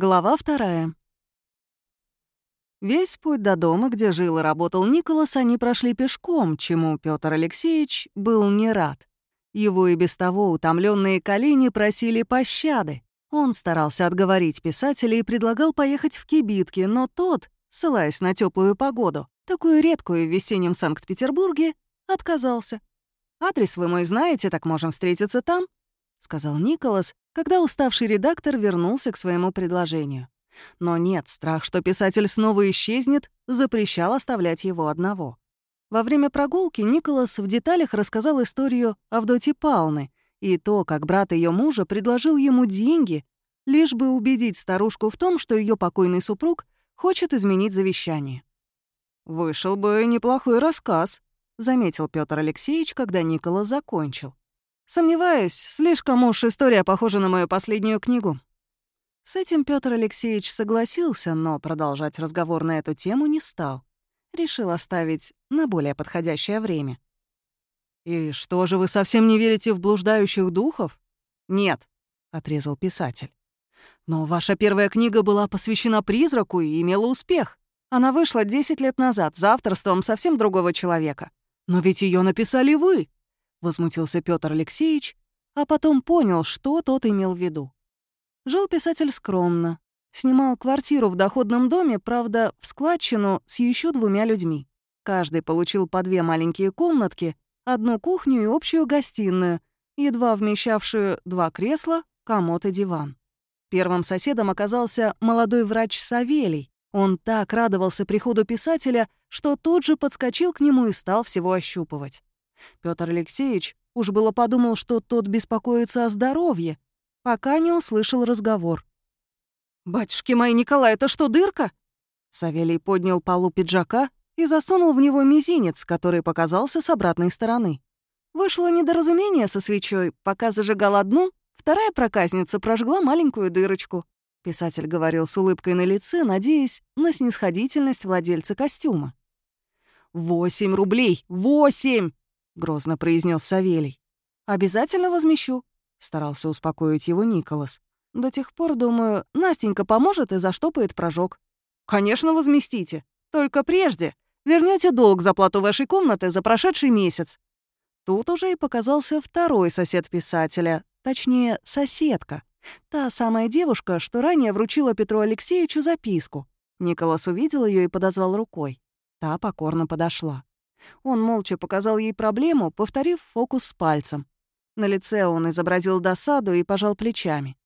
Глава вторая. Весь путь до дома, где жил и работал Николас, они прошли пешком, чему Петр Алексеевич был не рад. Его и без того утомленные колени просили пощады. Он старался отговорить писателя и предлагал поехать в кибитки, но тот, ссылаясь на теплую погоду, такую редкую в весеннем Санкт-Петербурге, отказался. «Адрес вы мой знаете, так можем встретиться там», — сказал Николас, когда уставший редактор вернулся к своему предложению. Но нет, страх, что писатель снова исчезнет, запрещал оставлять его одного. Во время прогулки Николас в деталях рассказал историю Авдотьи Палны и то, как брат ее мужа предложил ему деньги, лишь бы убедить старушку в том, что ее покойный супруг хочет изменить завещание. «Вышел бы неплохой рассказ», — заметил Петр Алексеевич, когда Николас закончил. «Сомневаюсь, слишком уж история похожа на мою последнюю книгу. С этим Петр Алексеевич согласился, но продолжать разговор на эту тему не стал. Решил оставить на более подходящее время. «И что же, вы совсем не верите в блуждающих духов?» «Нет», — отрезал писатель. «Но ваша первая книга была посвящена призраку и имела успех. Она вышла 10 лет назад за авторством совсем другого человека. Но ведь ее написали вы!» — возмутился Петр Алексеевич, а потом понял, что тот имел в виду. Жил писатель скромно. Снимал квартиру в доходном доме, правда, в складчину с еще двумя людьми. Каждый получил по две маленькие комнатки, одну кухню и общую гостиную, едва вмещавшую два кресла, комод и диван. Первым соседом оказался молодой врач Савелий. Он так радовался приходу писателя, что тут же подскочил к нему и стал всего ощупывать. Петр Алексеевич уж было подумал, что тот беспокоится о здоровье, пока не услышал разговор. «Батюшки мои, Николай, это что, дырка?» Савелий поднял полу пиджака и засунул в него мизинец, который показался с обратной стороны. Вышло недоразумение со свечой. Пока зажигал одну, вторая проказница прожгла маленькую дырочку. Писатель говорил с улыбкой на лице, надеясь на снисходительность владельца костюма. «Восемь рублей! Восемь!» — грозно произнес Савелий. «Обязательно возмещу», — старался успокоить его Николас. «До тех пор, думаю, Настенька поможет и заштопает прожог». «Конечно, возместите. Только прежде вернете долг за плату вашей комнаты за прошедший месяц». Тут уже и показался второй сосед писателя, точнее, соседка. Та самая девушка, что ранее вручила Петру Алексеевичу записку. Николас увидел ее и подозвал рукой. Та покорно подошла. Он молча показал ей проблему, повторив фокус с пальцем. На лице он изобразил досаду и пожал плечами.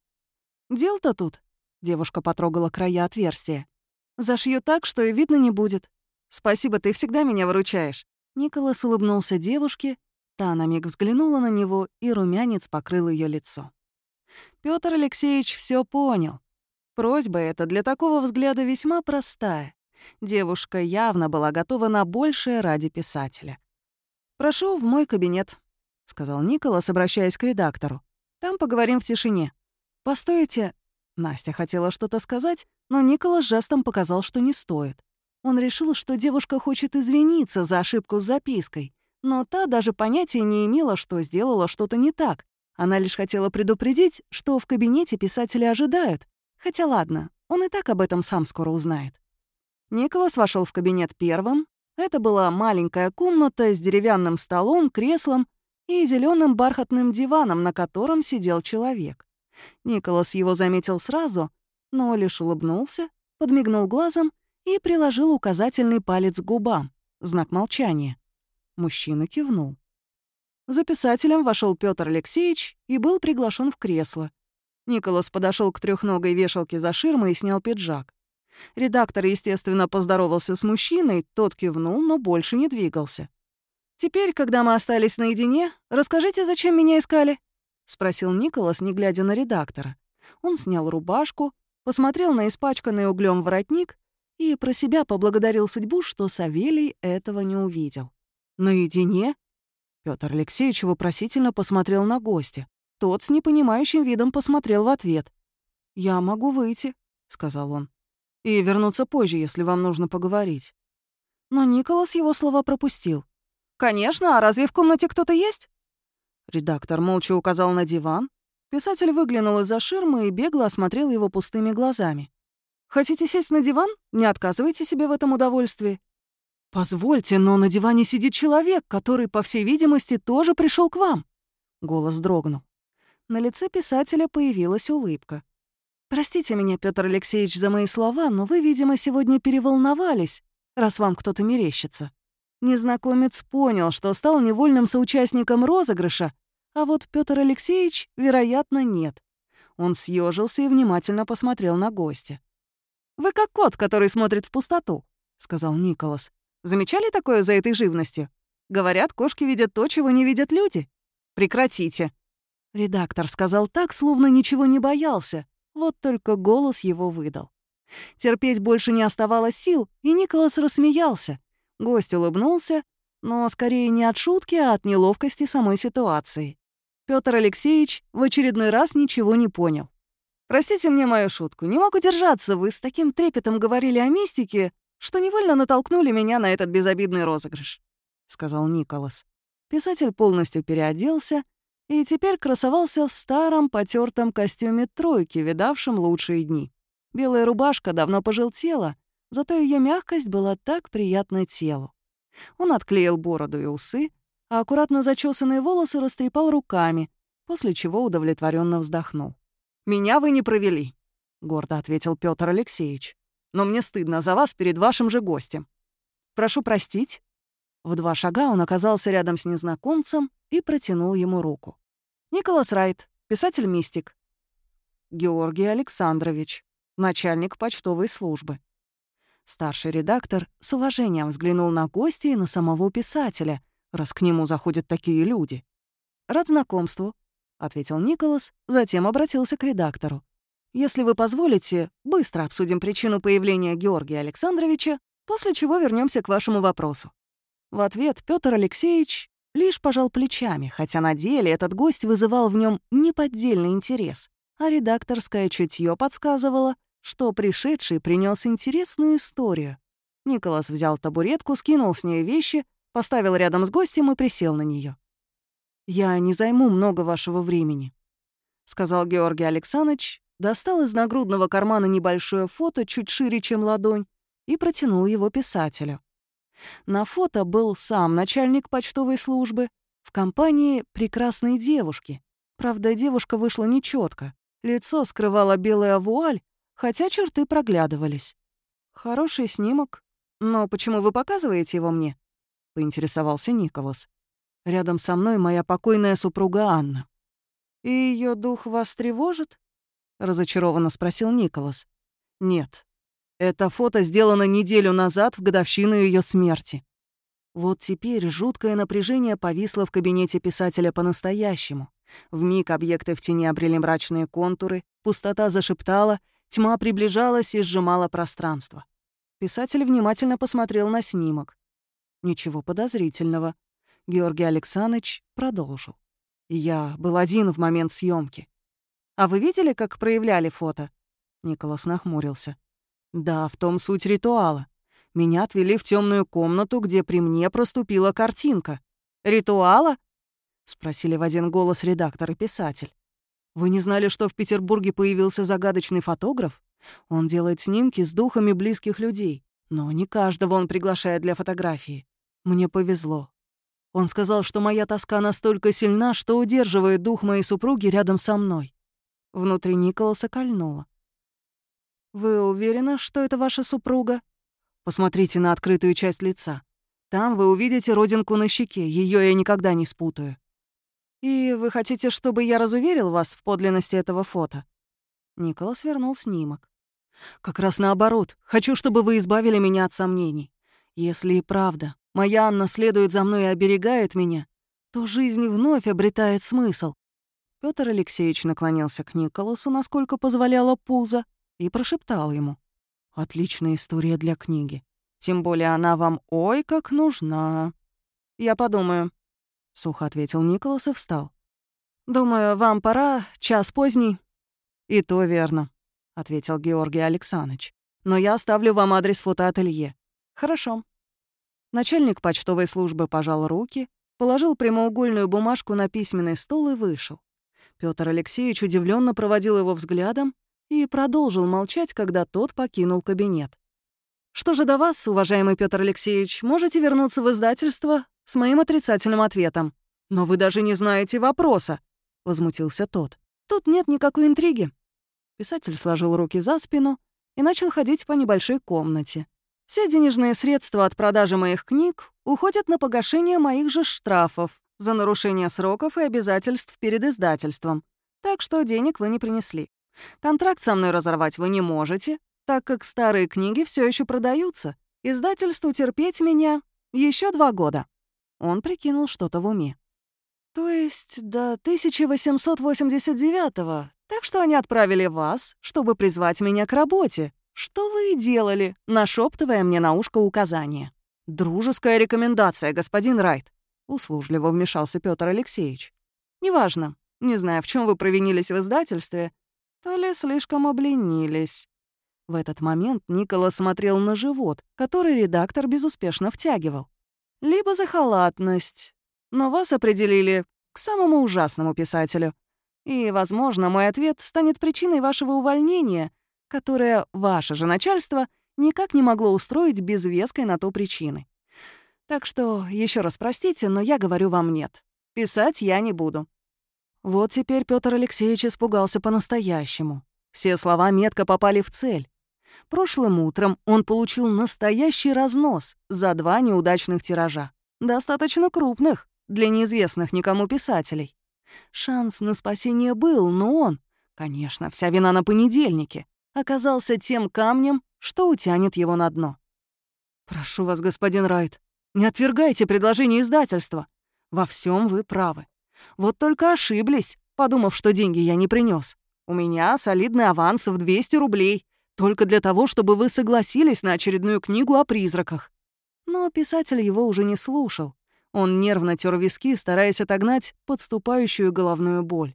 «Дел-то тут?» — девушка потрогала края отверстия. «Зашью так, что и видно не будет. Спасибо, ты всегда меня выручаешь». Николас улыбнулся девушке, та на миг взглянула на него, и румянец покрыл ее лицо. Петр Алексеевич все понял. Просьба эта для такого взгляда весьма простая. Девушка явно была готова на большее ради писателя. «Прошу в мой кабинет», — сказал Николас, обращаясь к редактору. «Там поговорим в тишине». «Постойте». Настя хотела что-то сказать, но Николас жестом показал, что не стоит. Он решил, что девушка хочет извиниться за ошибку с запиской, но та даже понятия не имела, что сделала что-то не так. Она лишь хотела предупредить, что в кабинете писатели ожидают. Хотя ладно, он и так об этом сам скоро узнает. Николас вошел в кабинет первым. Это была маленькая комната с деревянным столом, креслом и зеленым бархатным диваном, на котором сидел человек. Николас его заметил сразу, но лишь улыбнулся, подмигнул глазом и приложил указательный палец к губам, знак молчания. Мужчина кивнул. За писателем вошел Петр Алексеевич и был приглашен в кресло. Николас подошел к трехногой вешалке за ширмой и снял пиджак. Редактор, естественно, поздоровался с мужчиной, тот кивнул, но больше не двигался. «Теперь, когда мы остались наедине, расскажите, зачем меня искали?» — спросил Николас, не глядя на редактора. Он снял рубашку, посмотрел на испачканный углем воротник и про себя поблагодарил судьбу, что Савелий этого не увидел. «Наедине?» Петр Алексеевич вопросительно посмотрел на гостя. Тот с непонимающим видом посмотрел в ответ. «Я могу выйти», — сказал он. «И вернуться позже, если вам нужно поговорить». Но Николас его слова пропустил. «Конечно, а разве в комнате кто-то есть?» Редактор молча указал на диван, Писатель выглянул из-за ширмы и бегло осмотрел его пустыми глазами. «Хотите сесть на диван? Не отказывайте себе в этом удовольствии». «Позвольте, но на диване сидит человек, который, по всей видимости, тоже пришел к вам». Голос дрогнул. На лице писателя появилась улыбка. «Простите меня, Петр Алексеевич, за мои слова, но вы, видимо, сегодня переволновались, раз вам кто-то мерещится». Незнакомец понял, что стал невольным соучастником розыгрыша, а вот Петр Алексеевич, вероятно, нет. Он съежился и внимательно посмотрел на гостя. «Вы как кот, который смотрит в пустоту», — сказал Николас. «Замечали такое за этой живностью? Говорят, кошки видят то, чего не видят люди. Прекратите». Редактор сказал так, словно ничего не боялся, вот только голос его выдал. Терпеть больше не оставалось сил, и Николас рассмеялся. Гость улыбнулся, но скорее не от шутки, а от неловкости самой ситуации. Петр Алексеевич в очередной раз ничего не понял. «Простите мне мою шутку, не мог удержаться, вы с таким трепетом говорили о мистике, что невольно натолкнули меня на этот безобидный розыгрыш», — сказал Николас. Писатель полностью переоделся и теперь красовался в старом потертом костюме тройки, видавшем лучшие дни. Белая рубашка давно пожелтела, зато ее мягкость была так приятна телу. Он отклеил бороду и усы, а аккуратно зачесанные волосы растрепал руками, после чего удовлетворенно вздохнул. «Меня вы не провели», — гордо ответил Петр Алексеевич. «Но мне стыдно за вас перед вашим же гостем. Прошу простить». В два шага он оказался рядом с незнакомцем и протянул ему руку. Николас Райт, писатель-мистик. Георгий Александрович, начальник почтовой службы. Старший редактор с уважением взглянул на гостя и на самого писателя, раз к нему заходят такие люди. «Рад знакомству», — ответил Николас, затем обратился к редактору. «Если вы позволите, быстро обсудим причину появления Георгия Александровича, после чего вернемся к вашему вопросу». В ответ Петр Алексеевич Лишь пожал плечами, хотя на деле этот гость вызывал в нем неподдельный интерес, а редакторское чутье подсказывало, что пришедший принес интересную историю. Николас взял табуретку, скинул с нее вещи, поставил рядом с гостем и присел на нее. «Я не займу много вашего времени», — сказал Георгий Александрович, достал из нагрудного кармана небольшое фото чуть шире, чем ладонь, и протянул его писателю. На фото был сам начальник почтовой службы в компании прекрасной девушки. Правда, девушка вышла нечетко. Лицо скрывала белая вуаль, хотя черты проглядывались. «Хороший снимок. Но почему вы показываете его мне?» — поинтересовался Николас. «Рядом со мной моя покойная супруга Анна». «И ее дух вас тревожит?» — разочарованно спросил Николас. «Нет, это фото сделано неделю назад в годовщину ее смерти. Вот теперь жуткое напряжение повисло в кабинете писателя по-настоящему. Вмиг объекты в тени обрели мрачные контуры, пустота зашептала, тьма приближалась и сжимала пространство. Писатель внимательно посмотрел на снимок. Ничего подозрительного. Георгий Александрович продолжил. Я был один в момент съемки. «А вы видели, как проявляли фото?» Николас нахмурился. Да, в том суть ритуала. Меня отвели в темную комнату, где при мне проступила картинка. «Ритуала?» — спросили в один голос редактор и писатель. «Вы не знали, что в Петербурге появился загадочный фотограф? Он делает снимки с духами близких людей, но не каждого он приглашает для фотографии. Мне повезло. Он сказал, что моя тоска настолько сильна, что удерживает дух моей супруги рядом со мной. Внутри Николаса кольнуло. «Вы уверены, что это ваша супруга?» «Посмотрите на открытую часть лица. Там вы увидите родинку на щеке, ее я никогда не спутаю». «И вы хотите, чтобы я разуверил вас в подлинности этого фото?» Николас вернул снимок. «Как раз наоборот. Хочу, чтобы вы избавили меня от сомнений. Если и правда, моя Анна следует за мной и оберегает меня, то жизнь вновь обретает смысл». Петр Алексеевич наклонился к Николасу, насколько позволяло пузо, и прошептал ему. «Отличная история для книги. Тем более она вам ой как нужна». «Я подумаю», — сухо ответил Николас и встал. «Думаю, вам пора, час поздний». «И то верно», — ответил Георгий Александрович. «Но я оставлю вам адрес фотоателье». «Хорошо». Начальник почтовой службы пожал руки, положил прямоугольную бумажку на письменный стол и вышел. Петр Алексеевич удивленно проводил его взглядом и продолжил молчать, когда тот покинул кабинет. «Что же до вас, уважаемый Петр Алексеевич, можете вернуться в издательство с моим отрицательным ответом. Но вы даже не знаете вопроса», — возмутился тот. «Тут нет никакой интриги». Писатель сложил руки за спину и начал ходить по небольшой комнате. Все денежные средства от продажи моих книг уходят на погашение моих же штрафов за нарушение сроков и обязательств перед издательством. Так что денег вы не принесли. Контракт со мной разорвать вы не можете, так как старые книги все еще продаются. Издательству терпеть меня еще два года. Он прикинул что-то в уме. То есть до 1889-го. Так что они отправили вас, чтобы призвать меня к работе. Что вы и делали, нашептывая мне на ушко указания. Дружеская рекомендация, господин Райт. Услужливо вмешался Петр Алексеевич. «Неважно. Не знаю, в чем вы провинились в издательстве, то ли слишком обленились». В этот момент Никола смотрел на живот, который редактор безуспешно втягивал. «Либо за халатность. Но вас определили к самому ужасному писателю. И, возможно, мой ответ станет причиной вашего увольнения, которое ваше же начальство никак не могло устроить без веской на то причины. Так что еще раз простите, но я говорю вам нет. Писать я не буду». Вот теперь Петр Алексеевич испугался по-настоящему. Все слова метко попали в цель. Прошлым утром он получил настоящий разнос за два неудачных тиража. Достаточно крупных для неизвестных никому писателей. Шанс на спасение был, но он, конечно, вся вина на понедельнике, оказался тем камнем, что утянет его на дно. «Прошу вас, господин Райт, не отвергайте предложение издательства. Во всем вы правы. Вот только ошиблись, подумав, что деньги я не принес. У меня солидный аванс в 200 рублей, только для того, чтобы вы согласились на очередную книгу о призраках. Но писатель его уже не слушал. Он нервно тер виски, стараясь отогнать подступающую головную боль.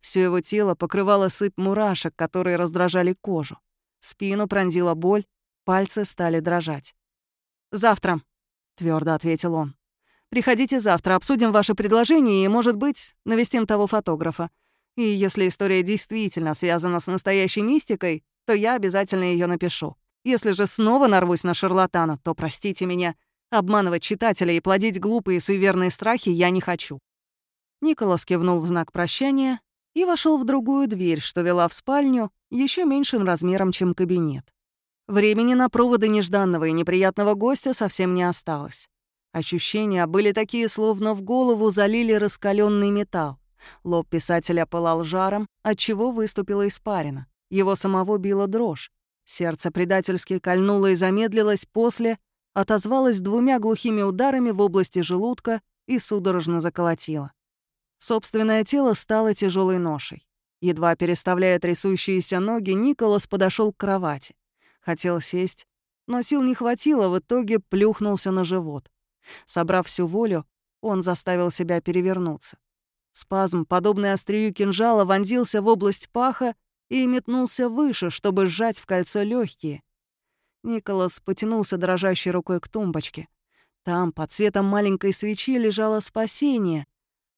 Все его тело покрывало сыпь мурашек, которые раздражали кожу. Спину пронзила боль, пальцы стали дрожать. «Завтра», твердо ответил он. «Приходите завтра, обсудим ваше предложение и, может быть, навестим того фотографа. И если история действительно связана с настоящей мистикой, то я обязательно ее напишу. Если же снова нарвусь на шарлатана, то простите меня. Обманывать читателя и плодить глупые суеверные страхи я не хочу». Николас кивнул в знак прощания и вошел в другую дверь, что вела в спальню, еще меньшим размером, чем кабинет. Времени на проводы нежданного и неприятного гостя совсем не осталось. Ощущения были такие, словно в голову залили раскаленный металл. Лоб писателя пылал жаром, отчего выступила испарина. Его самого била дрожь. Сердце предательски кольнуло и замедлилось, после отозвалось двумя глухими ударами в области желудка и судорожно заколотило. Собственное тело стало тяжелой ношей. Едва переставляя трясущиеся ноги, Николас подошел к кровати. Хотел сесть, но сил не хватило, в итоге плюхнулся на живот. Собрав всю волю, он заставил себя перевернуться. Спазм, подобный острию кинжала, вонзился в область паха и метнулся выше, чтобы сжать в кольцо легкие. Николас потянулся дрожащей рукой к тумбочке. Там, под цветом маленькой свечи, лежало спасение.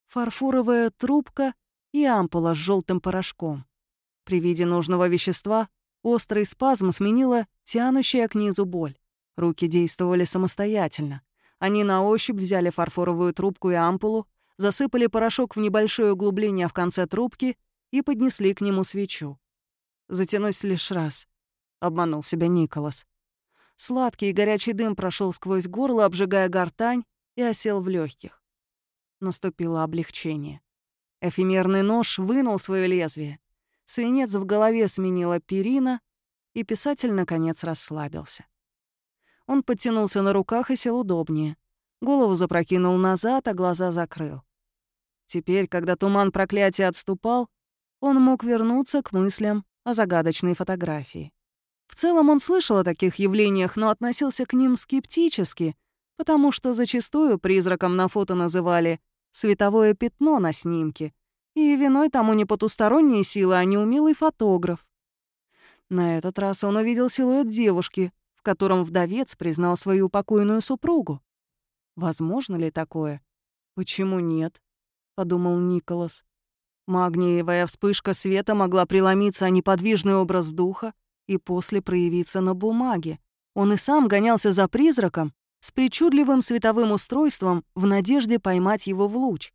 Фарфоровая трубка и ампула с желтым порошком. При виде нужного вещества Острый спазм сменила тянущая к низу боль. Руки действовали самостоятельно. Они на ощупь взяли фарфоровую трубку и ампулу, засыпали порошок в небольшое углубление в конце трубки и поднесли к нему свечу. «Затянусь лишь раз», — обманул себя Николас. Сладкий и горячий дым прошел сквозь горло, обжигая гортань, и осел в легких. Наступило облегчение. Эфемерный нож вынул свое лезвие. Свинец в голове сменила перина, и писатель, наконец, расслабился. Он подтянулся на руках и сел удобнее. Голову запрокинул назад, а глаза закрыл. Теперь, когда туман проклятия отступал, он мог вернуться к мыслям о загадочной фотографии. В целом он слышал о таких явлениях, но относился к ним скептически, потому что зачастую призраком на фото называли «световое пятно на снимке», и виной тому не потусторонние силы, а неумелый фотограф. На этот раз он увидел силуэт девушки, в котором вдовец признал свою покойную супругу. Возможно ли такое? Почему нет? подумал Николас. Магниевая вспышка света могла преломиться о неподвижный образ духа и после проявиться на бумаге. Он и сам гонялся за призраком с причудливым световым устройством в надежде поймать его в луч.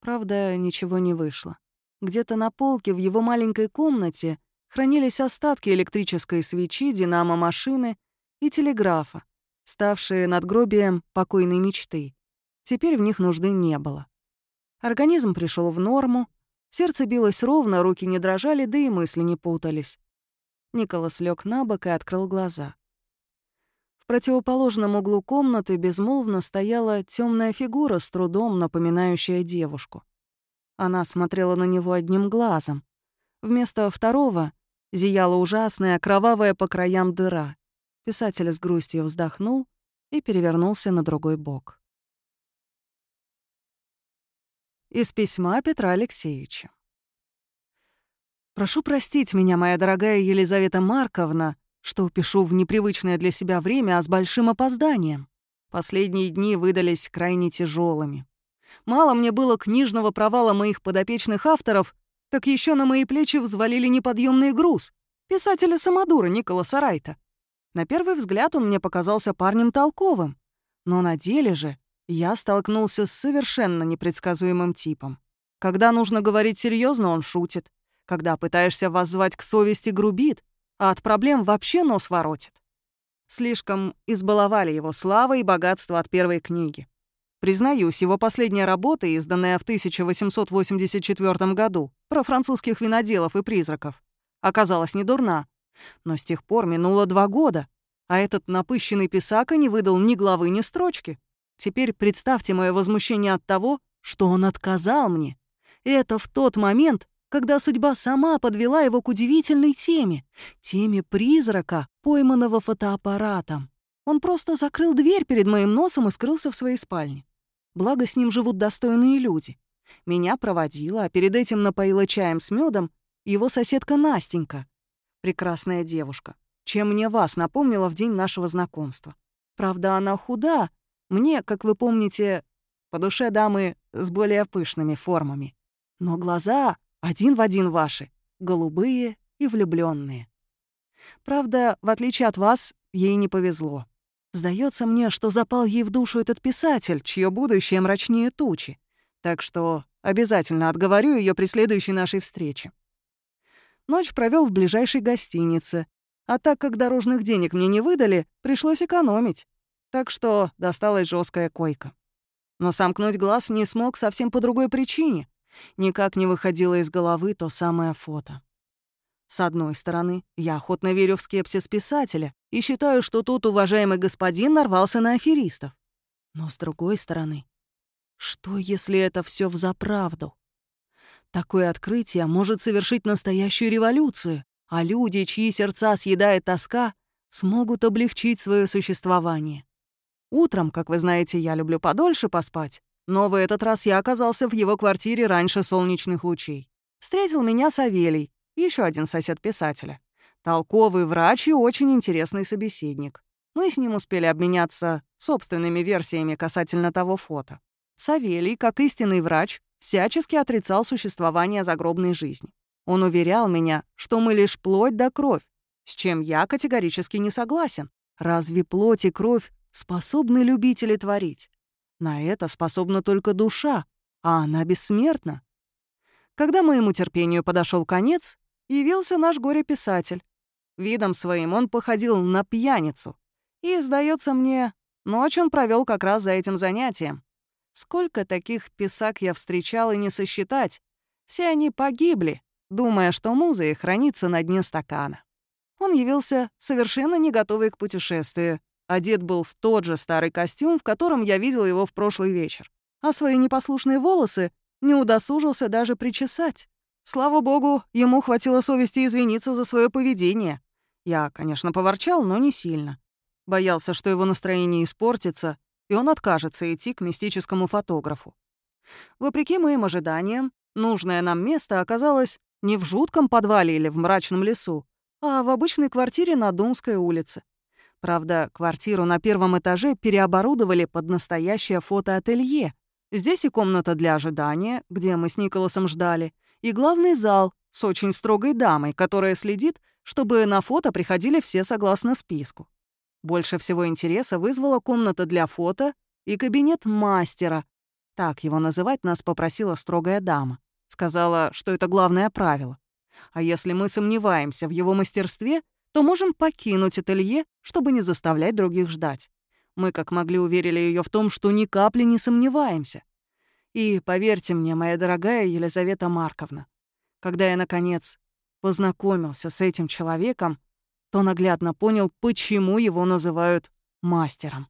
Правда, ничего не вышло. Где-то на полке в его маленькой комнате хранились остатки электрической свечи, динамо-машины и телеграфа, ставшие надгробием покойной мечты. Теперь в них нужды не было. Организм пришел в норму, сердце билось ровно, руки не дрожали, да и мысли не путались. Николас лег на бок и открыл глаза. В противоположном углу комнаты безмолвно стояла темная фигура, с трудом напоминающая девушку. Она смотрела на него одним глазом. Вместо второго зияла ужасная, кровавая по краям дыра. Писатель с грустью вздохнул и перевернулся на другой бок. Из письма Петра Алексеевича. «Прошу простить меня, моя дорогая Елизавета Марковна, что пишу в непривычное для себя время, а с большим опозданием. Последние дни выдались крайне тяжелыми. Мало мне было книжного провала моих подопечных авторов, так еще на мои плечи взвалили неподъемный груз — писателя Самодура Николаса Райта. На первый взгляд он мне показался парнем толковым, но на деле же я столкнулся с совершенно непредсказуемым типом. Когда нужно говорить серьезно, он шутит. Когда пытаешься воззвать к совести, грубит, а от проблем вообще нос воротит. Слишком избаловали его слава и богатство от первой книги. Признаюсь, его последняя работа, изданная в 1884 году, про французских виноделов и призраков, оказалась недурна. Но с тех пор минуло два года, а этот напыщенный писака не выдал ни главы, ни строчки. Теперь представьте мое возмущение от того, что он отказал мне. Это в тот момент, когда судьба сама подвела его к удивительной теме, теме призрака, пойманного фотоаппаратом. Он просто закрыл дверь перед моим носом и скрылся в своей спальне. Благо, с ним живут достойные люди. Меня проводила, а перед этим напоила чаем с медом его соседка Настенька. Прекрасная девушка, чем мне вас напомнила в день нашего знакомства. Правда, она худа. Мне, как вы помните, по душе дамы с более пышными формами. Но глаза один в один ваши, голубые и влюбленные. Правда, в отличие от вас, ей не повезло. Сдается мне, что запал ей в душу этот писатель, чье будущее мрачнее тучи. Так что обязательно отговорю ее при следующей нашей встрече. Ночь провел в ближайшей гостинице, а так как дорожных денег мне не выдали, пришлось экономить. Так что досталась жесткая койка. Но сомкнуть глаз не смог совсем по другой причине. Никак не выходило из головы то самое фото. С одной стороны, я охотно верю в скепсис писателя и считаю, что тут уважаемый господин нарвался на аферистов. Но с другой стороны, что если это все взаправду? Такое открытие может совершить настоящую революцию, а люди, чьи сердца съедает тоска, смогут облегчить свое существование. Утром, как вы знаете, я люблю подольше поспать, но в этот раз я оказался в его квартире раньше солнечных лучей. Встретил меня Савелий, еще один сосед писателя. Толковый врач и очень интересный собеседник. Мы с ним успели обменяться собственными версиями касательно того фото. Савелий, как истинный врач, всячески отрицал существование загробной жизни. Он уверял меня, что мы лишь плоть да кровь, с чем я категорически не согласен. Разве плоть и кровь способны любить или творить? На это способна только душа, а она бессмертна. Когда моему терпению подошел конец, явился наш горе-писатель. Видом своим он походил на пьяницу. И, сдается мне, ночь он провел как раз за этим занятием. Сколько таких писак я встречал и не сосчитать. Все они погибли, думая, что муза их хранится на дне стакана. Он явился совершенно не готовый к путешествию. Одет был в тот же старый костюм, в котором я видел его в прошлый вечер. А свои непослушные волосы не удосужился даже причесать. Слава богу, ему хватило совести извиниться за свое поведение. Я, конечно, поворчал, но не сильно. Боялся, что его настроение испортится, и он откажется идти к мистическому фотографу. Вопреки моим ожиданиям, нужное нам место оказалось не в жутком подвале или в мрачном лесу, а в обычной квартире на Думской улице. Правда, квартиру на первом этаже переоборудовали под настоящее фотоателье. Здесь и комната для ожидания, где мы с Николасом ждали, и главный зал с очень строгой дамой, которая следит, чтобы на фото приходили все согласно списку. Больше всего интереса вызвала комната для фото и кабинет мастера. Так его называть нас попросила строгая дама. Сказала, что это главное правило. А если мы сомневаемся в его мастерстве, то можем покинуть ателье, чтобы не заставлять других ждать. Мы как могли уверили ее в том, что ни капли не сомневаемся. И поверьте мне, моя дорогая Елизавета Марковна, когда я, наконец, познакомился с этим человеком, то наглядно понял, почему его называют мастером.